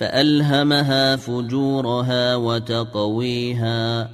فألهمها فجورها وتقويها